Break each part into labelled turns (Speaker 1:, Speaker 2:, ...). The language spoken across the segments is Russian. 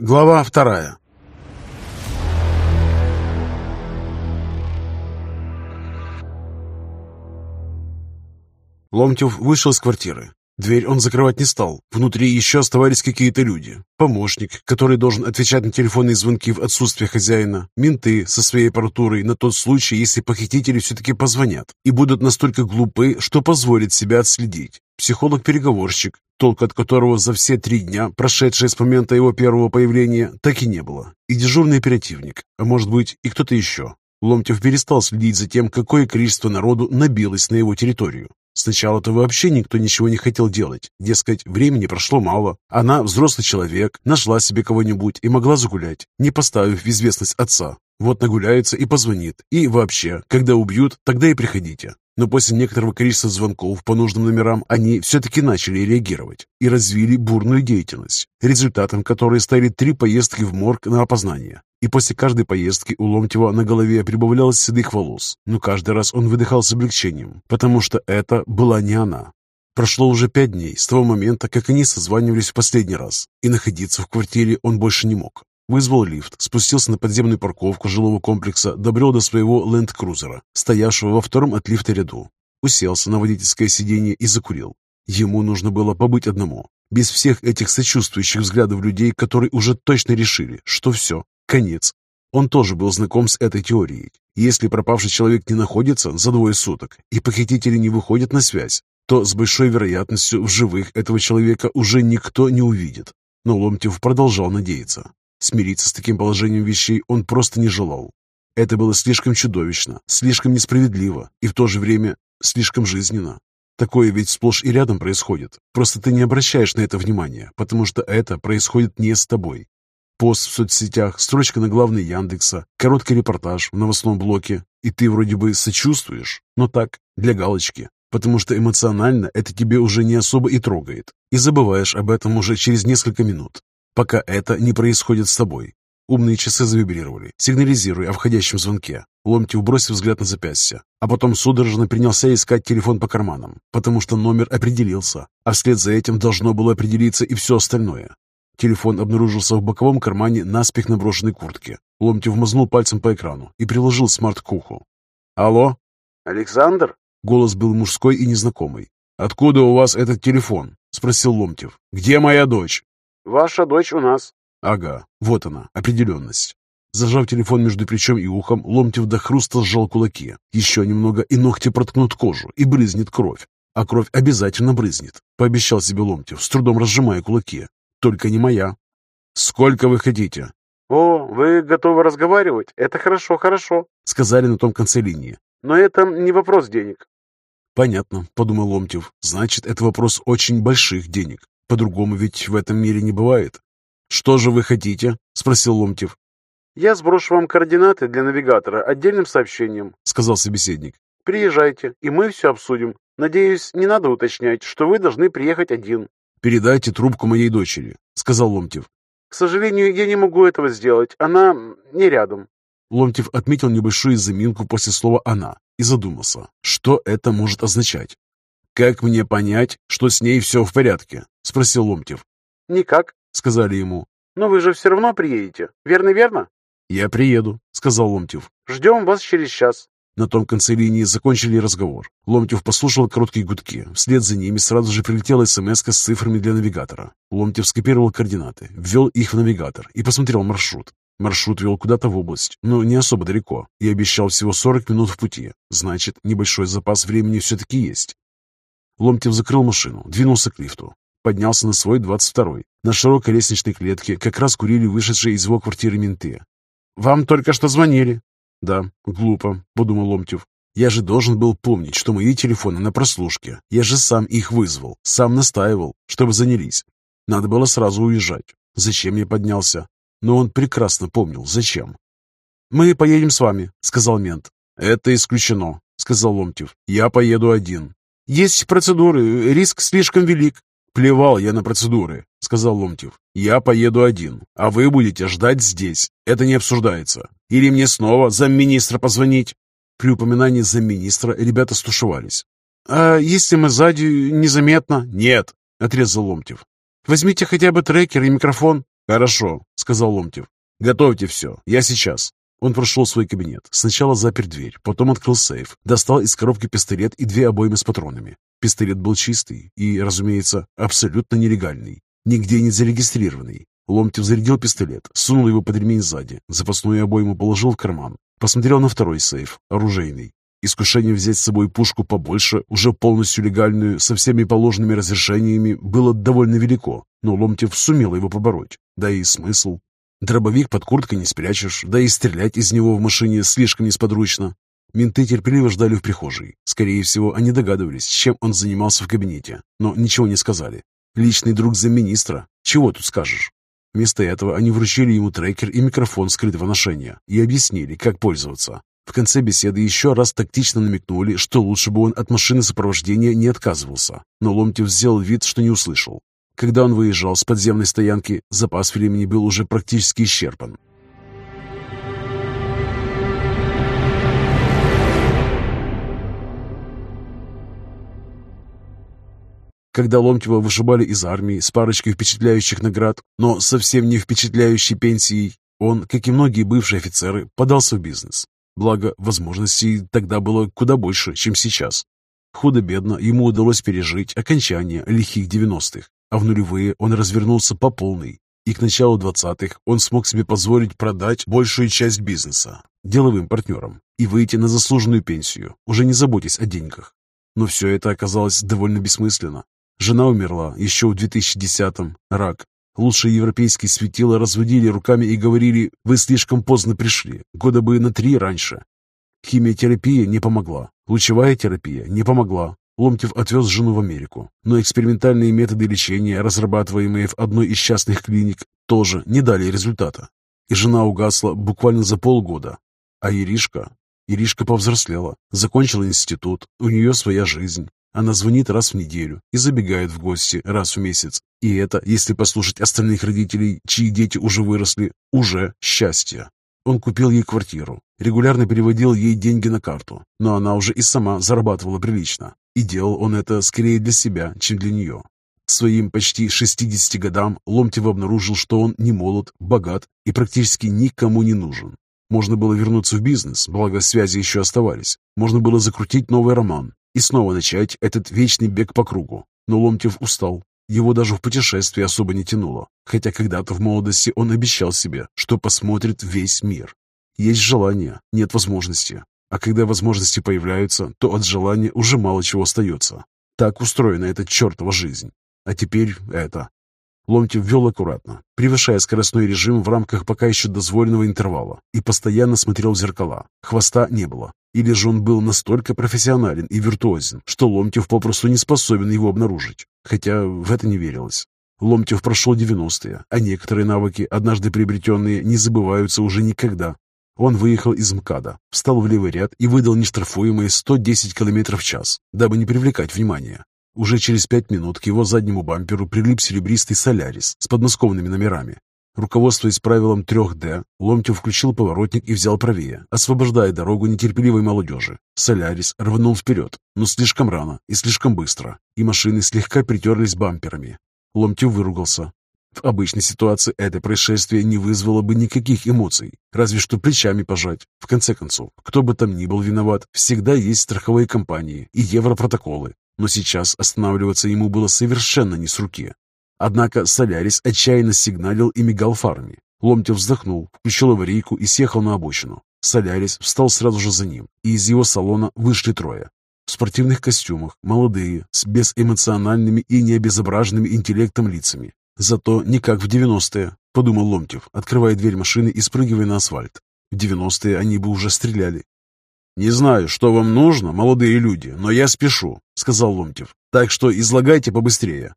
Speaker 1: Глава вторая. Ломтев вышел из квартиры. Дверь он закрывать не стал. Внутри еще оставались какие-то люди. Помощник, который должен отвечать на телефонные звонки в отсутствие хозяина. Менты со своей аппаратурой на тот случай, если похитители все-таки позвонят и будут настолько глупы, что позволят себя отследить. Психолог-переговорщик, толк от которого за все три дня, прошедшие с момента его первого появления, так и не было. И дежурный оперативник, а может быть и кто-то еще. Ломтев перестал следить за тем, какое количество народу набилось на его территорию. Сначала-то вообще никто ничего не хотел делать. Дескать, времени прошло мало. Она, взрослый человек, нашла себе кого-нибудь и могла загулять, не поставив в известность отца. Вот нагуляется и позвонит. И вообще, когда убьют, тогда и приходите. Но после некоторого количества звонков по нужным номерам они все-таки начали реагировать и развили бурную деятельность, результатом которой стали три поездки в морг на опознание. И после каждой поездки у Ломтева на голове прибавлялось седых волос, но каждый раз он выдыхал с облегчением, потому что это была не она. Прошло уже пять дней с того момента, как они созванивались в последний раз, и находиться в квартире он больше не мог. Вызвал лифт, спустился на подземную парковку жилого комплекса, добрел до своего ленд-крузера, стоявшего во втором от лифта ряду. Уселся на водительское сиденье и закурил. Ему нужно было побыть одному, без всех этих сочувствующих взглядов людей, которые уже точно решили, что все, конец. Он тоже был знаком с этой теорией. Если пропавший человек не находится за двое суток и похитители не выходят на связь, то с большой вероятностью в живых этого человека уже никто не увидит. Но Ломтев продолжал надеяться. Смириться с таким положением вещей он просто не желал. Это было слишком чудовищно, слишком несправедливо и в то же время слишком жизненно. Такое ведь сплошь и рядом происходит. Просто ты не обращаешь на это внимания, потому что это происходит не с тобой. Пост в соцсетях, строчка на главной Яндекса, короткий репортаж в новостном блоке, и ты вроде бы сочувствуешь, но так, для галочки, потому что эмоционально это тебе уже не особо и трогает, и забываешь об этом уже через несколько минут пока это не происходит с тобой. Умные часы завибрировали, сигнализируя о входящем звонке. Ломтев бросил взгляд на запястье, а потом судорожно принялся искать телефон по карманам, потому что номер определился, а вслед за этим должно было определиться и все остальное. Телефон обнаружился в боковом кармане наспех наброшенной куртки. Ломтев мазнул пальцем по экрану и приложил смарт к уху. «Алло?»
Speaker 2: «Александр?»
Speaker 1: Голос был мужской и незнакомый. «Откуда у вас этот телефон?» — спросил Ломтев. «Где моя дочь?»
Speaker 2: Ваша дочь у нас.
Speaker 1: Ага, вот она, определенность. Зажав телефон между плечом и ухом, Ломтев до хруста сжал кулаки. Еще немного, и ногти проткнут кожу, и брызнет кровь. А кровь обязательно брызнет, пообещал себе Ломтев, с трудом разжимая кулаки. Только не моя. Сколько вы хотите?
Speaker 2: О, вы готовы разговаривать? Это хорошо, хорошо,
Speaker 1: сказали на том конце линии.
Speaker 2: Но это не вопрос денег.
Speaker 1: Понятно, подумал Ломтев. Значит, это вопрос очень больших денег. По-другому ведь в этом мире не бывает. «Что же вы хотите?» — спросил Ломтев.
Speaker 2: «Я сброшу вам координаты для навигатора отдельным сообщением», — сказал собеседник. «Приезжайте, и мы все обсудим. Надеюсь, не надо уточнять, что вы должны приехать один».
Speaker 1: «Передайте трубку моей дочери», — сказал Ломтев.
Speaker 2: «К сожалению, я не могу этого сделать. Она не рядом».
Speaker 1: Ломтев отметил небольшую заминку после слова «она» и задумался, что это может означать. «Как мне понять, что с ней все в порядке?» — спросил Ломтев.
Speaker 2: «Никак», —
Speaker 1: сказали ему.
Speaker 2: «Но вы же все равно приедете, верно-верно?»
Speaker 1: «Я приеду», — сказал Ломтев.
Speaker 2: «Ждем вас через час».
Speaker 1: На том конце линии закончили разговор. Ломтев послушал короткие гудки. Вслед за ними сразу же прилетела смс с цифрами для навигатора. Ломтев скопировал координаты, ввел их в навигатор и посмотрел маршрут. Маршрут вел куда-то в область, но не особо далеко, и обещал всего 40 минут в пути. Значит, небольшой запас времени все-таки есть. Ломтев закрыл машину, двинулся к лифту. Поднялся на свой двадцать второй. На широкой лестничной клетке как раз курили вышедшие из его квартиры менты. «Вам только что звонили». «Да, глупо», — подумал Ломтев. «Я же должен был помнить, что мои телефоны на прослушке. Я же сам их вызвал, сам настаивал, чтобы занялись. Надо было сразу уезжать. Зачем я поднялся? Но он прекрасно помнил, зачем. «Мы поедем с вами», — сказал мент. «Это исключено», — сказал Ломтев. «Я поеду один». Есть процедуры, риск слишком велик. Плевал я на процедуры, сказал Ломтев. Я поеду один, а вы будете ждать здесь. Это не обсуждается. Или мне снова замминистра позвонить? При упоминании замминистра ребята стушевались. «А если мы сзади незаметно?» «Нет», — отрезал Ломтев. «Возьмите хотя бы трекер и микрофон». «Хорошо», — сказал Ломтев. «Готовьте все, я сейчас». Он прошел в свой кабинет. Сначала запер дверь, потом открыл сейф, достал из коробки пистолет и две обоймы с патронами. Пистолет был чистый и, разумеется, абсолютно нелегальный, нигде не зарегистрированный. Ломтев зарядил пистолет, сунул его под ремень сзади, запасную обойму положил в карман, посмотрел на второй сейф, оружейный. Искушение взять с собой пушку побольше, уже полностью легальную, со всеми положенными разрешениями, было довольно велико, но Ломтев сумел его побороть. Да и смысл. Дробовик под курткой не спрячешь, да и стрелять из него в машине слишком несподручно. Менты терпеливо ждали в прихожей. Скорее всего, они догадывались, чем он занимался в кабинете, но ничего не сказали. Личный друг замминистра. Чего тут скажешь? Вместо этого они вручили ему трекер и микрофон скрытого ношения и объяснили, как пользоваться. В конце беседы еще раз тактично намекнули, что лучше бы он от машины сопровождения не отказывался, но Ломтев сделал вид, что не услышал. Когда он выезжал с подземной стоянки, запас времени был уже практически исчерпан. Когда Ломтева вышибали из армии с парочкой впечатляющих наград, но совсем не впечатляющей пенсией, он, как и многие бывшие офицеры, подался в бизнес. Благо, возможностей тогда было куда больше, чем сейчас. Худо-бедно ему удалось пережить окончание лихих 90-х, а в нулевые он развернулся по полной, и к началу 20-х он смог себе позволить продать большую часть бизнеса деловым партнерам и выйти на заслуженную пенсию, уже не заботясь о деньгах. Но все это оказалось довольно бессмысленно. Жена умерла еще в 2010-м, рак. Лучшие европейские светила разводили руками и говорили, вы слишком поздно пришли, года бы на три раньше. Химиотерапия не помогла, лучевая терапия не помогла. Ломтев отвез жену в Америку, но экспериментальные методы лечения, разрабатываемые в одной из частных клиник, тоже не дали результата. И жена угасла буквально за полгода. А Иришка? Иришка повзрослела, закончила институт, у нее своя жизнь. Она звонит раз в неделю и забегает в гости раз в месяц. И это, если послушать остальных родителей, чьи дети уже выросли, уже счастье. Он купил ей квартиру, регулярно переводил ей деньги на карту, но она уже и сама зарабатывала прилично. И делал он это скорее для себя, чем для нее. К своим почти 60 годам Ломтев обнаружил, что он не молод, богат и практически никому не нужен. Можно было вернуться в бизнес, благо связи еще оставались. Можно было закрутить новый роман, и снова начать этот вечный бег по кругу. Но Ломтев устал. Его даже в путешествии особо не тянуло, хотя когда-то в молодости он обещал себе, что посмотрит весь мир. Есть желание, нет возможности. А когда возможности появляются, то от желания уже мало чего остается. Так устроена эта чертова жизнь. А теперь это. Ломтев вел аккуратно, превышая скоростной режим в рамках пока еще дозволенного интервала, и постоянно смотрел в зеркала. Хвоста не было. Или же он был настолько профессионален и виртуозен, что Ломтев попросту не способен его обнаружить, хотя в это не верилось. Ломтев прошел 90-е, а некоторые навыки, однажды приобретенные, не забываются уже никогда. Он выехал из МКАДа, встал в левый ряд и выдал нештрафуемые 110 км в час, дабы не привлекать внимания. Уже через пять минут к его заднему бамперу прилип серебристый «Солярис» с подмосковными номерами. Руководствуясь правилом 3D, Ломтев включил поворотник и взял правее, освобождая дорогу нетерпеливой молодежи. «Солярис» рванул вперед, но слишком рано и слишком быстро, и машины слегка притерлись бамперами. Ломтев выругался. В обычной ситуации это происшествие не вызвало бы никаких эмоций, разве что плечами пожать. В конце концов, кто бы там ни был виноват, всегда есть страховые компании и европротоколы, но сейчас останавливаться ему было совершенно не с руки. Однако Солярис отчаянно сигналил и мигал фарами. Ломтев вздохнул, включил аварийку и съехал на обочину. Солярис встал сразу же за ним, и из его салона вышли трое. В спортивных костюмах, молодые, с безэмоциональными и необезображенными интеллектом лицами. Зато не как в 90-е, подумал Ломтев, открывая дверь машины и спрыгивая на асфальт. В 90-е они бы уже стреляли. «Не знаю, что вам нужно, молодые люди, но я спешу», — сказал Ломтев. «Так что излагайте побыстрее».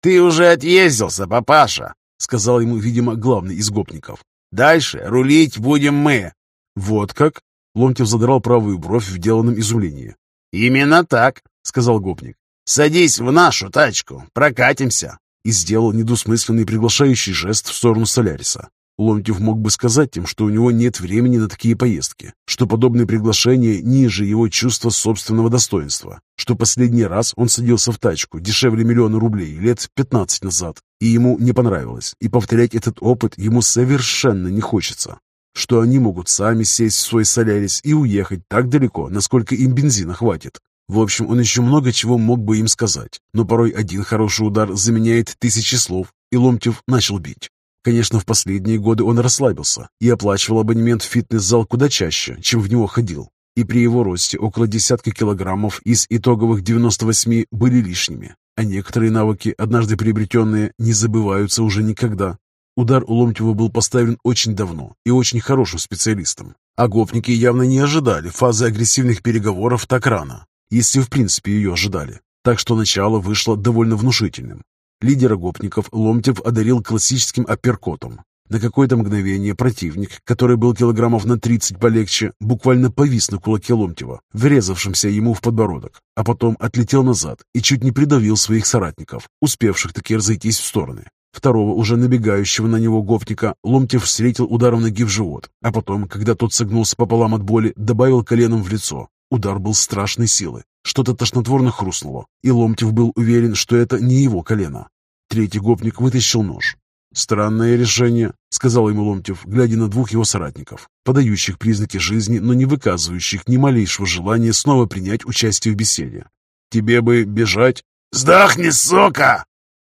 Speaker 3: «Ты уже отъездился, папаша», — сказал
Speaker 1: ему, видимо, главный из гопников.
Speaker 3: «Дальше рулить будем мы».
Speaker 1: «Вот как?» — Ломтев задрал правую бровь в деланном изумлении.
Speaker 3: «Именно так», — сказал гопник. «Садись в нашу тачку, прокатимся»
Speaker 1: и сделал недвусмысленный приглашающий жест в сторону Соляриса. Ломтев мог бы сказать им, что у него нет времени на такие поездки, что подобные приглашения ниже его чувства собственного достоинства, что последний раз он садился в тачку дешевле миллиона рублей лет 15 назад, И ему не понравилось, и повторять этот опыт ему совершенно не хочется. Что они могут сами сесть в свой Солярис и уехать так далеко, насколько им бензина хватит. В общем, он еще много чего мог бы им сказать, но порой один хороший удар заменяет тысячи слов, и Ломтев начал бить. Конечно, в последние годы он расслабился и оплачивал абонемент в фитнес-зал куда чаще, чем в него ходил. И при его росте около десятка килограммов из итоговых 98 были лишними. А некоторые навыки, однажды приобретенные, не забываются уже никогда. Удар у Ломтева был поставлен очень давно и очень хорошим специалистом. А гопники явно не ожидали фазы агрессивных переговоров так рано если в принципе ее ожидали. Так что начало вышло довольно внушительным. Лидера гопников Ломтев одарил классическим апперкотом. На какое-то мгновение противник, который был килограммов на 30 полегче, буквально повис на кулаке Ломтева, врезавшимся ему в подбородок, а потом отлетел назад и чуть не придавил своих соратников, успевших таки разойтись в стороны. Второго, уже набегающего на него гопника, Ломтев встретил ударом ноги в живот, а потом, когда тот согнулся пополам от боли, добавил коленом в лицо, Удар был страшной силы. Что-то тошнотворно хрустнуло, и Ломтев был уверен, что это не его колено. Третий гопник вытащил нож. «Странное решение», — сказал ему Ломтев, глядя на двух его соратников, подающих признаки жизни, но не выказывающих ни малейшего желания снова принять участие в беседе. «Тебе бы бежать?»
Speaker 3: «Сдохни, сука!»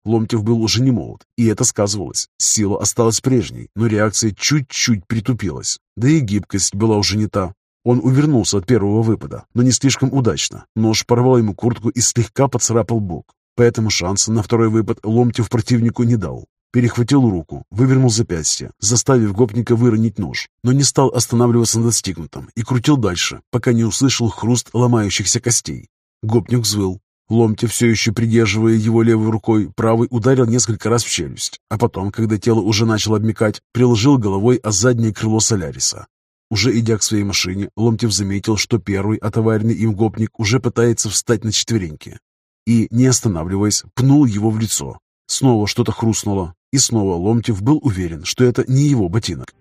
Speaker 1: Ломтев был уже не молод, и это сказывалось. Сила осталась прежней, но реакция чуть-чуть притупилась. Да и гибкость была уже не та. Он увернулся от первого выпада, но не слишком удачно. Нож порвал ему куртку и слегка поцарапал бок. Поэтому шанса на второй выпад Ломтев противнику не дал. Перехватил руку, вывернул запястье, заставив гопника выронить нож, но не стал останавливаться на достигнутом и крутил дальше, пока не услышал хруст ломающихся костей. Гопник взвыл. Ломтев, все еще придерживая его левой рукой, правый ударил несколько раз в челюсть, а потом, когда тело уже начало обмекать, приложил головой о заднее крыло Соляриса. Уже идя к своей машине, Ломтев заметил, что первый отоваренный им гопник уже пытается встать на четвереньки. И, не останавливаясь, пнул его в лицо. Снова что-то хрустнуло, и снова Ломтев был уверен, что это не его ботинок.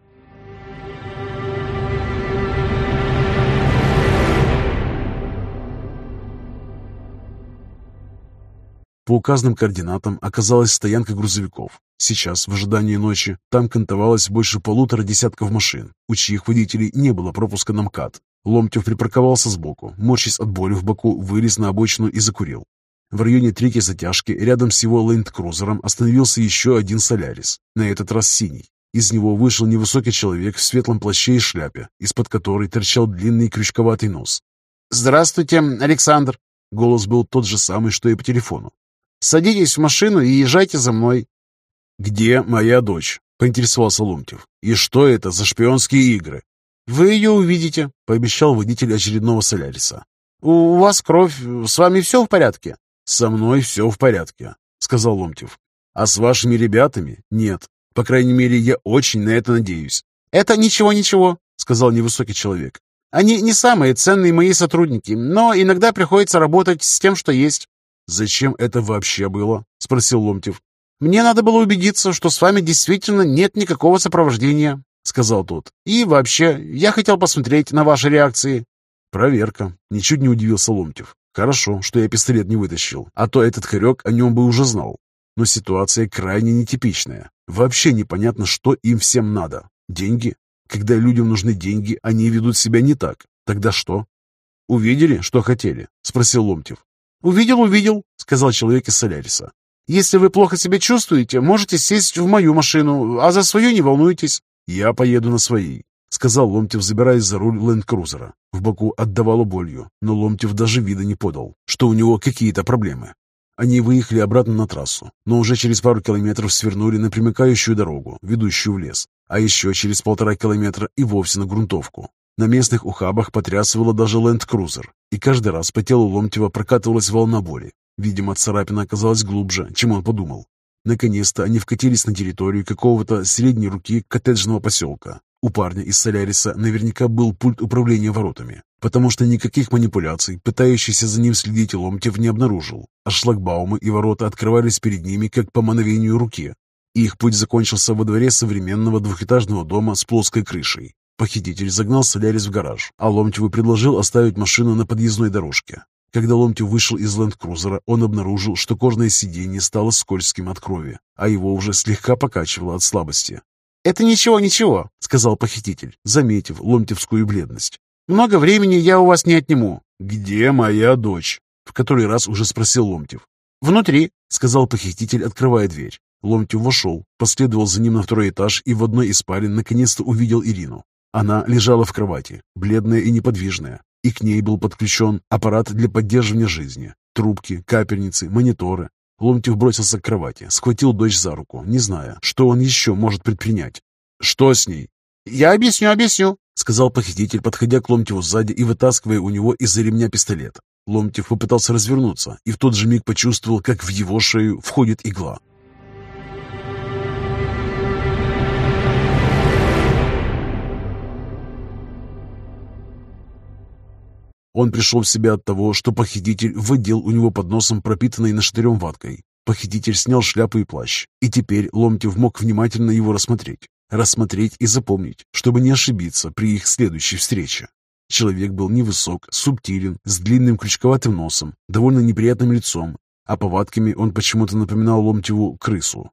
Speaker 1: По указанным координатам оказалась стоянка грузовиков. Сейчас, в ожидании ночи, там кантовалось больше полутора десятков машин, у чьих водителей не было пропуска на МКАД. Ломтев припарковался сбоку, морщись от боли в боку, вылез на обочину и закурил. В районе третьей затяжки, рядом с его ленд-крузером, остановился еще один «Солярис», на этот раз синий. Из него вышел невысокий человек в светлом плаще и шляпе, из-под которой торчал длинный крючковатый нос.
Speaker 2: «Здравствуйте, Александр!» Голос был тот же самый, что и по телефону. Садитесь в машину и езжайте за мной».
Speaker 1: «Где моя дочь?» — поинтересовался Ломтев. «И что это за шпионские игры?»
Speaker 2: «Вы ее увидите», — пообещал водитель очередного Соляриса. «У вас кровь, с вами все в порядке?»
Speaker 1: «Со мной все в порядке», — сказал Ломтев. «А с вашими ребятами нет. По крайней мере, я очень на это надеюсь».
Speaker 2: «Это ничего-ничего», — сказал невысокий человек. «Они не самые ценные мои сотрудники, но иногда приходится работать с тем, что есть».
Speaker 1: «Зачем это вообще было?» — спросил Ломтев.
Speaker 2: «Мне надо было убедиться, что с вами действительно нет никакого сопровождения», — сказал тот. «И вообще, я хотел посмотреть на ваши реакции».
Speaker 1: «Проверка», — ничуть не удивился Ломтев. «Хорошо, что я пистолет не вытащил, а то этот хорек о нем бы уже знал. Но ситуация крайне нетипичная. Вообще непонятно, что им всем надо. Деньги? Когда людям нужны деньги, они ведут себя не так. Тогда что?» «Увидели, что хотели?» — спросил Ломтев.
Speaker 2: «Увидел, увидел», — сказал человек из Соляриса. «Если вы плохо себя чувствуете, можете сесть в мою машину, а за свою не волнуйтесь».
Speaker 1: «Я поеду на своей», — сказал Ломтев, забираясь за руль ленд-крузера. В боку отдавало болью, но Ломтев даже вида не подал, что у него какие-то проблемы. Они выехали обратно на трассу, но уже через пару километров свернули на примыкающую дорогу, ведущую в лес, а еще через полтора километра и вовсе на грунтовку. На местных ухабах потрясывало даже ленд-крузер, и каждый раз по телу Ломтева прокатывалась волна боли. Видимо, царапина оказалась глубже, чем он подумал. Наконец-то они вкатились на территорию какого-то средней руки коттеджного поселка. У парня из Соляриса наверняка был пульт управления воротами, потому что никаких манипуляций, пытающийся за ним следить Ломтев не обнаружил, а шлагбаумы и ворота открывались перед ними как по мановению руки. Их путь закончился во дворе современного двухэтажного дома с плоской крышей. Похититель загнал Солярис в гараж, а Ломтеву предложил оставить машину на подъездной дорожке. Когда Ломтев вышел из ленд-крузера, он обнаружил, что кожное сиденье стало скользким от крови, а его уже слегка покачивало от слабости.
Speaker 2: «Это ничего, ничего», — сказал похититель, заметив ломтевскую бледность. «Много времени я у вас не отниму».
Speaker 1: «Где моя дочь?» — в который раз уже спросил Ломтев.
Speaker 2: «Внутри», —
Speaker 1: сказал похититель, открывая дверь. Ломтев вошел, последовал за ним на второй этаж и в одной из спален наконец-то увидел Ирину. Она лежала в кровати, бледная и неподвижная, и к ней был подключен аппарат для поддерживания жизни. Трубки, капельницы, мониторы. Ломтев бросился к кровати, схватил дочь за руку, не зная, что он еще может предпринять. «Что с ней?»
Speaker 2: «Я объясню, объясню», —
Speaker 1: сказал похититель, подходя к Ломтеву сзади и вытаскивая у него из-за ремня пистолет. Ломтев попытался развернуться и в тот же миг почувствовал, как в его шею входит игла. Он пришел в себя от того, что похититель выдел у него под носом пропитанной наштырем ваткой. Похититель снял шляпу и плащ, и теперь Ломтев мог внимательно его рассмотреть. Рассмотреть и запомнить, чтобы не ошибиться при их следующей встрече. Человек был невысок, субтилен, с длинным крючковатым носом, довольно неприятным лицом, а повадками он почему-то напоминал Ломтеву крысу.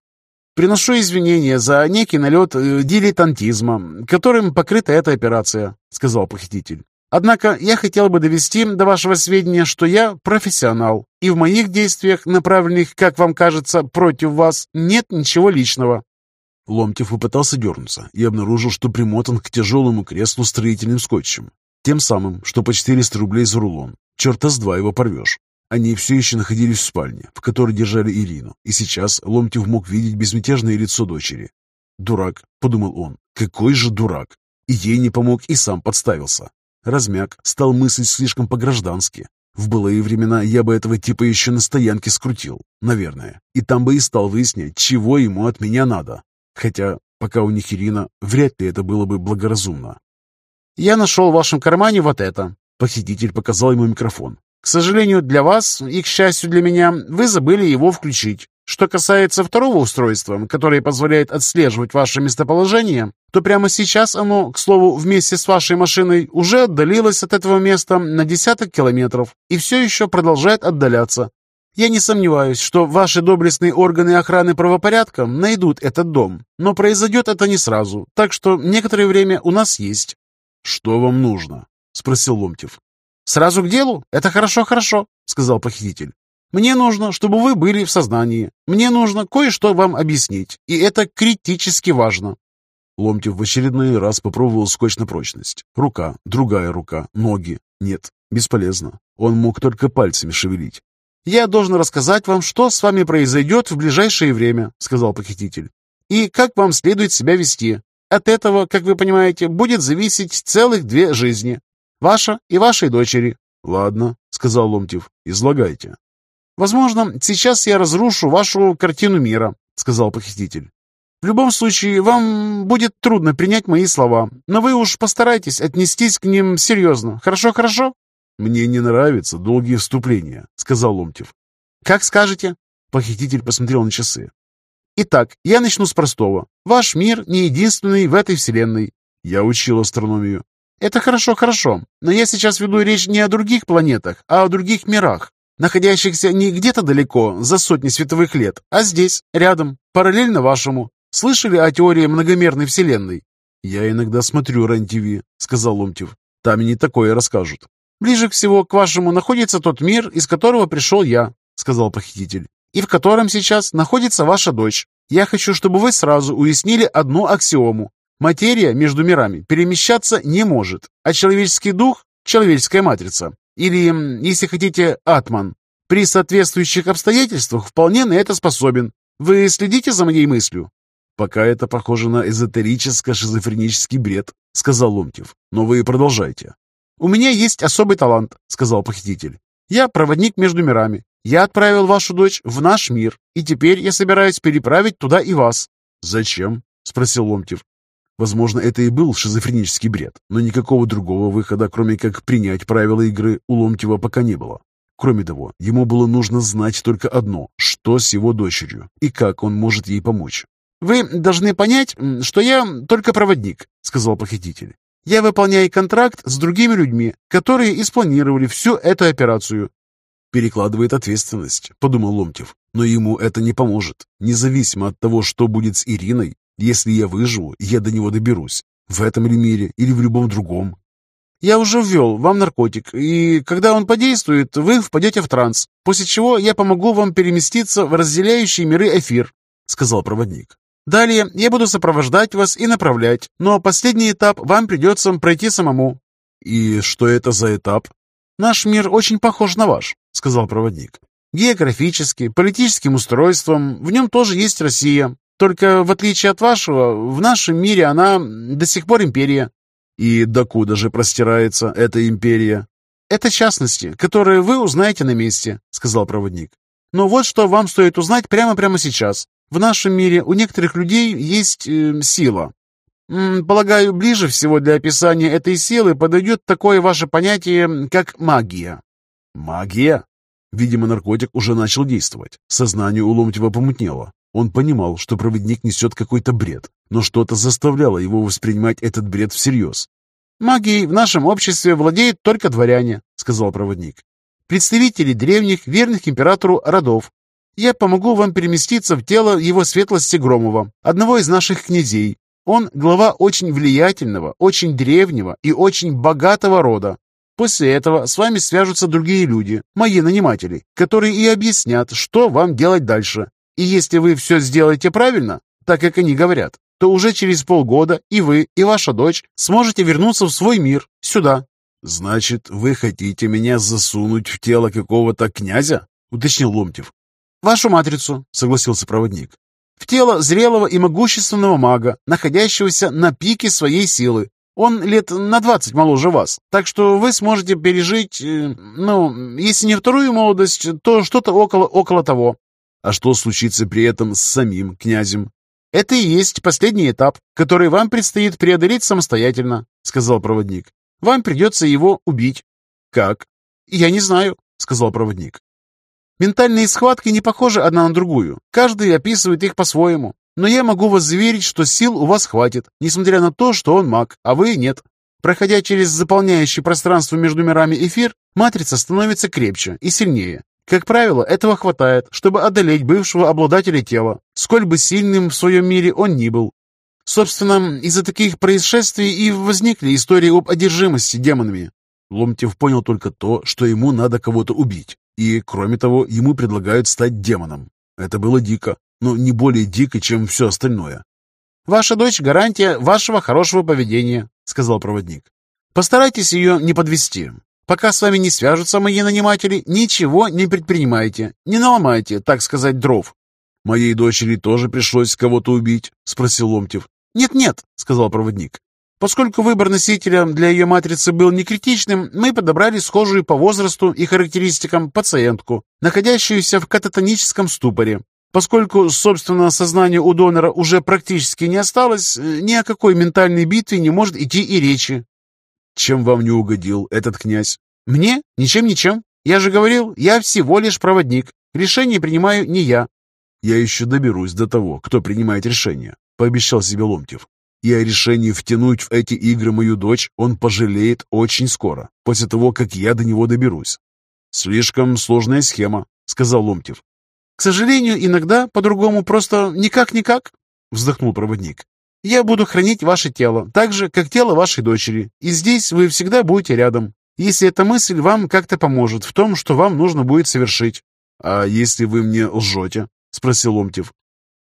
Speaker 2: «Приношу извинения за некий налет э, дилетантизма, которым покрыта эта операция», — сказал похититель. Однако я хотел бы довести до вашего сведения, что я профессионал, и в моих действиях, направленных, как вам кажется, против вас, нет ничего личного».
Speaker 1: Ломтев попытался дернуться и обнаружил, что примотан к тяжелому креслу строительным скотчем. Тем самым, что по 400 рублей за рулон. Черта с два его порвешь. Они все еще находились в спальне, в которой держали Ирину, и сейчас Ломтев мог видеть безмятежное лицо дочери. «Дурак», — подумал он, — «какой же дурак!» И ей не помог, и сам подставился. Размяк, стал мыслить слишком по-граждански. В былые времена я бы этого типа еще на стоянке скрутил, наверное, и там бы и стал выяснять, чего ему от меня надо. Хотя, пока у них Ирина, вряд ли это было бы благоразумно.
Speaker 2: «Я нашел в вашем кармане вот это», — похититель показал ему микрофон. «К сожалению для вас и, к счастью для меня, вы забыли его включить. Что касается второго устройства, которое позволяет отслеживать ваше местоположение, то прямо сейчас оно, к слову, вместе с вашей машиной уже отдалилось от этого места на десяток километров и все еще продолжает отдаляться. Я не сомневаюсь, что ваши доблестные органы охраны правопорядка найдут этот дом, но произойдет это не сразу, так что некоторое время у нас есть».
Speaker 1: «Что вам нужно?» — спросил Ломтев.
Speaker 2: «Сразу к делу? Это хорошо-хорошо», — сказал похититель. Мне нужно, чтобы вы были в сознании. Мне нужно кое-что вам объяснить, и это критически важно».
Speaker 1: Ломтев в очередной раз попробовал скотч на прочность. Рука, другая рука, ноги. Нет, бесполезно. Он мог только пальцами шевелить.
Speaker 2: «Я должен рассказать вам, что с вами произойдет в ближайшее время», — сказал похититель. «И как вам следует себя вести. От этого, как вы понимаете, будет зависеть целых две жизни. Ваша и вашей дочери».
Speaker 1: «Ладно», — сказал Ломтев, — «излагайте».
Speaker 2: «Возможно, сейчас я разрушу вашу картину мира», — сказал похититель. «В любом случае, вам будет трудно принять мои слова, но вы уж постарайтесь отнестись к ним серьезно. Хорошо-хорошо?»
Speaker 1: «Мне не нравятся долгие вступления», — сказал Ломтев.
Speaker 2: «Как скажете». Похититель посмотрел на часы. «Итак, я начну с простого. Ваш мир не единственный в этой вселенной».
Speaker 1: «Я учил астрономию».
Speaker 2: «Это хорошо-хорошо, но я сейчас веду речь не о других планетах, а о других мирах находящихся не где-то далеко, за сотни световых лет, а здесь, рядом, параллельно вашему. Слышали о теории многомерной вселенной?
Speaker 1: «Я иногда смотрю РЕН-ТВ», — сказал Ломтев. «Там и не такое расскажут».
Speaker 2: «Ближе всего к вашему находится тот мир, из которого пришел я», — сказал похититель, «и в котором сейчас находится ваша дочь. Я хочу, чтобы вы сразу уяснили одну аксиому. Материя между мирами перемещаться не может, а человеческий дух, человеческая матрица, или, если хотите, атман. При соответствующих обстоятельствах вполне на это способен. Вы следите за моей мыслью?»
Speaker 1: «Пока это похоже на эзотерическо-шизофренический бред», — сказал Ломтев. «Но вы продолжайте».
Speaker 2: «У меня есть особый талант», — сказал похититель. «Я проводник между мирами. Я отправил вашу дочь в наш мир, и теперь я собираюсь переправить туда и вас».
Speaker 1: «Зачем?» — спросил Ломтев. Возможно, это и был шизофренический бред, но никакого другого выхода, кроме как принять правила игры, у Ломтева пока не было. Кроме того, ему было нужно знать только одно, что с его дочерью и как он может ей помочь.
Speaker 2: «Вы должны понять, что я только проводник», — сказал похититель. «Я выполняю контракт с другими людьми, которые и спланировали всю эту операцию.
Speaker 1: перекладывает ответственность, подумал Ломтев. Но ему это не поможет. Независимо от того, что будет с Ириной, если я выживу, я до него доберусь. В этом ли мире или в любом другом.
Speaker 2: Я уже ввел вам наркотик, и когда он подействует, вы впадете в транс, после чего я помогу вам переместиться в разделяющие миры эфир», — сказал проводник. «Далее я буду сопровождать вас и направлять, но последний этап вам придется пройти самому».
Speaker 1: «И что это за этап?»
Speaker 2: «Наш мир очень похож на ваш», — сказал проводник. «Географически, политическим устройством, в нем тоже есть Россия, только в отличие от вашего, в нашем мире она до сих пор империя.
Speaker 1: И докуда же простирается эта империя?
Speaker 2: Это частности, которые вы узнаете на месте, сказал проводник. Но вот что вам стоит узнать прямо-прямо сейчас. В нашем мире у некоторых людей есть э, сила. М полагаю, ближе всего для описания этой силы подойдет такое ваше понятие, как магия.
Speaker 1: Магия? Видимо, наркотик уже начал действовать. Сознание у Ломтева помутнело. Он понимал, что проводник несет какой-то бред, но что-то заставляло его воспринимать этот бред всерьез.
Speaker 2: «Магией в нашем обществе владеют только дворяне», — сказал проводник. «Представители древних, верных императору родов. Я помогу вам переместиться в тело его светлости Громова, одного из наших князей. Он глава очень влиятельного, очень древнего и очень богатого рода. После этого с вами свяжутся другие люди, мои наниматели, которые и объяснят, что вам делать дальше. И если вы все сделаете правильно, так как они говорят, то уже через полгода и вы, и ваша дочь сможете вернуться в свой мир, сюда».
Speaker 1: «Значит, вы хотите меня засунуть в тело какого-то князя?» — уточнил Ломтев.
Speaker 2: «Вашу матрицу», — согласился проводник. «В тело зрелого и могущественного мага, находящегося на пике своей силы. Он лет на двадцать моложе вас, так что вы сможете пережить, э, ну, если не вторую молодость, то что-то около, около того.
Speaker 1: А что случится при этом с самим князем?
Speaker 2: «Это и есть последний этап, который вам предстоит преодолеть самостоятельно», — сказал проводник. «Вам придется его убить».
Speaker 1: «Как?»
Speaker 2: «Я не знаю», — сказал проводник. «Ментальные схватки не похожи одна на другую. Каждый описывает их по-своему. Но я могу вас заверить, что сил у вас хватит, несмотря на то, что он маг, а вы нет. Проходя через заполняющий пространство между мирами эфир, матрица становится крепче и сильнее, как правило, этого хватает, чтобы одолеть бывшего обладателя тела, сколь бы сильным в своем мире он ни был. Собственно, из-за таких происшествий и возникли истории об одержимости демонами.
Speaker 1: Ломтев понял только то, что ему надо кого-то убить, и, кроме того, ему предлагают стать демоном. Это было дико, но не более дико, чем все остальное.
Speaker 2: «Ваша дочь – гарантия вашего хорошего поведения», – сказал проводник. «Постарайтесь ее не подвести. Пока с вами не свяжутся мои наниматели, ничего не предпринимайте, не наломайте, так сказать, дров».
Speaker 1: «Моей дочери тоже пришлось кого-то убить?» — спросил Ломтев.
Speaker 2: «Нет-нет», — сказал проводник. «Поскольку выбор носителя для ее матрицы был не критичным, мы подобрали схожую по возрасту и характеристикам пациентку, находящуюся в кататоническом ступоре. Поскольку, собственно, сознания у донора уже практически не осталось, э, ни о какой ментальной битве не может идти и речи.
Speaker 1: Чем вам не угодил этот князь?
Speaker 2: Мне? Ничем-ничем. Я же говорил, я всего лишь проводник. Решение принимаю не я.
Speaker 1: Я еще доберусь до того, кто принимает решение, пообещал себе Ломтев. И о решении втянуть в эти игры мою дочь он пожалеет очень скоро, после того, как я до него доберусь. Слишком сложная схема, сказал Ломтев.
Speaker 2: К сожалению, иногда по-другому просто никак-никак, вздохнул проводник. Я буду хранить ваше тело, так же, как тело вашей дочери, и здесь вы всегда будете рядом, если эта мысль вам как-то поможет в том, что вам нужно будет совершить».
Speaker 1: «А если вы мне лжете?» — спросил Ломтев.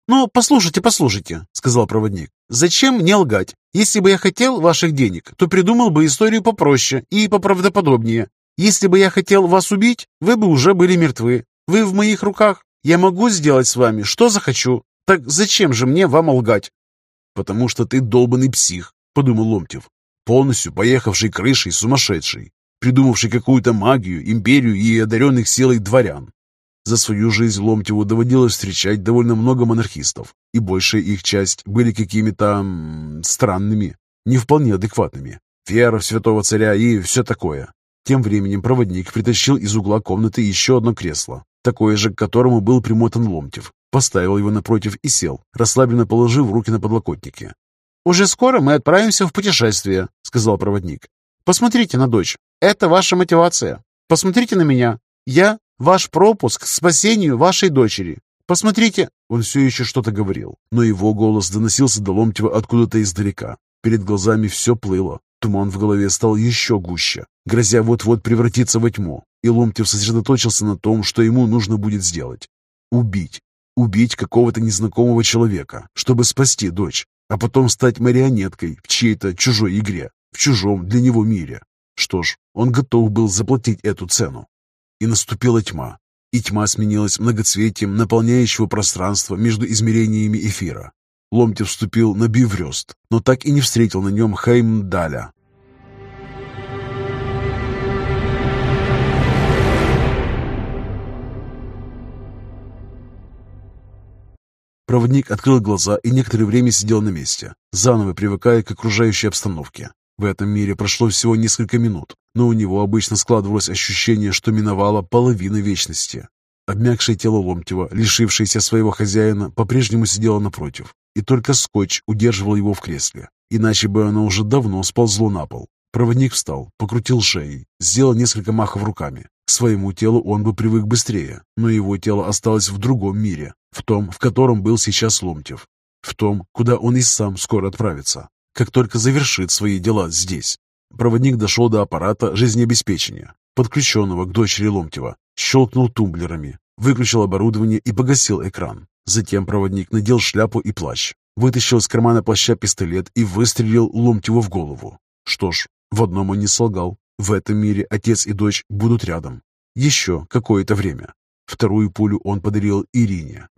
Speaker 2: «Ну, послушайте, послушайте», — сказал проводник. «Зачем мне лгать? Если бы я хотел ваших денег, то придумал бы историю попроще и поправдоподобнее. Если бы я хотел вас убить, вы бы уже были мертвы. Вы в моих руках. Я могу сделать с вами, что захочу. Так зачем же мне вам лгать?
Speaker 1: «Потому что ты долбанный псих», — подумал Ломтев, полностью поехавший крышей сумасшедший, придумавший какую-то магию, империю и одаренных силой дворян. За свою жизнь Ломтеву доводилось встречать довольно много монархистов, и большая их часть были какими-то странными, не вполне адекватными. Вера в святого царя и все такое. Тем временем проводник притащил из угла комнаты еще одно кресло, такое же, к которому был примотан Ломтев, Поставил его напротив и сел, расслабленно положив руки на подлокотники.
Speaker 2: «Уже скоро мы отправимся в путешествие», — сказал проводник. «Посмотрите на дочь. Это ваша мотивация. Посмотрите на меня. Я Ваш пропуск к спасению вашей дочери. Посмотрите!»
Speaker 1: Он все еще что-то говорил, но его голос доносился до Ломтева откуда-то издалека. Перед глазами все плыло. Туман в голове стал еще гуще, грозя вот-вот превратиться во тьму. И Ломтев сосредоточился на том, что ему нужно будет сделать. Убить. Убить какого-то незнакомого человека, чтобы спасти дочь, а потом стать марионеткой в чьей-то чужой игре, в чужом для него мире. Что ж, он готов был заплатить эту цену. И наступила тьма, и тьма сменилась многоцветием наполняющего пространство между измерениями эфира. Ломтев вступил на Биврёст, но так и не встретил на нем Хаймдаля. Проводник открыл глаза и некоторое время сидел на месте, заново привыкая к окружающей обстановке. В этом мире прошло всего несколько минут, но у него обычно складывалось ощущение, что миновала половина вечности. Обмякшее тело Ломтева, лишившееся своего хозяина, по-прежнему сидело напротив, и только скотч удерживал его в кресле, иначе бы оно уже давно сползло на пол. Проводник встал, покрутил шеей, сделал несколько махов руками. К своему телу он бы привык быстрее, но его тело осталось в другом мире, в том, в котором был сейчас Ломтев, в том, куда он и сам скоро отправится как только завершит свои дела здесь. Проводник дошел до аппарата жизнеобеспечения, подключенного к дочери Ломтева, щелкнул тумблерами, выключил оборудование и погасил экран. Затем проводник надел шляпу и плащ, вытащил из кармана плаща пистолет и выстрелил Ломтеву в голову. Что ж, в одном он не солгал. В этом мире отец и дочь будут рядом. Еще какое-то время. Вторую пулю он подарил Ирине,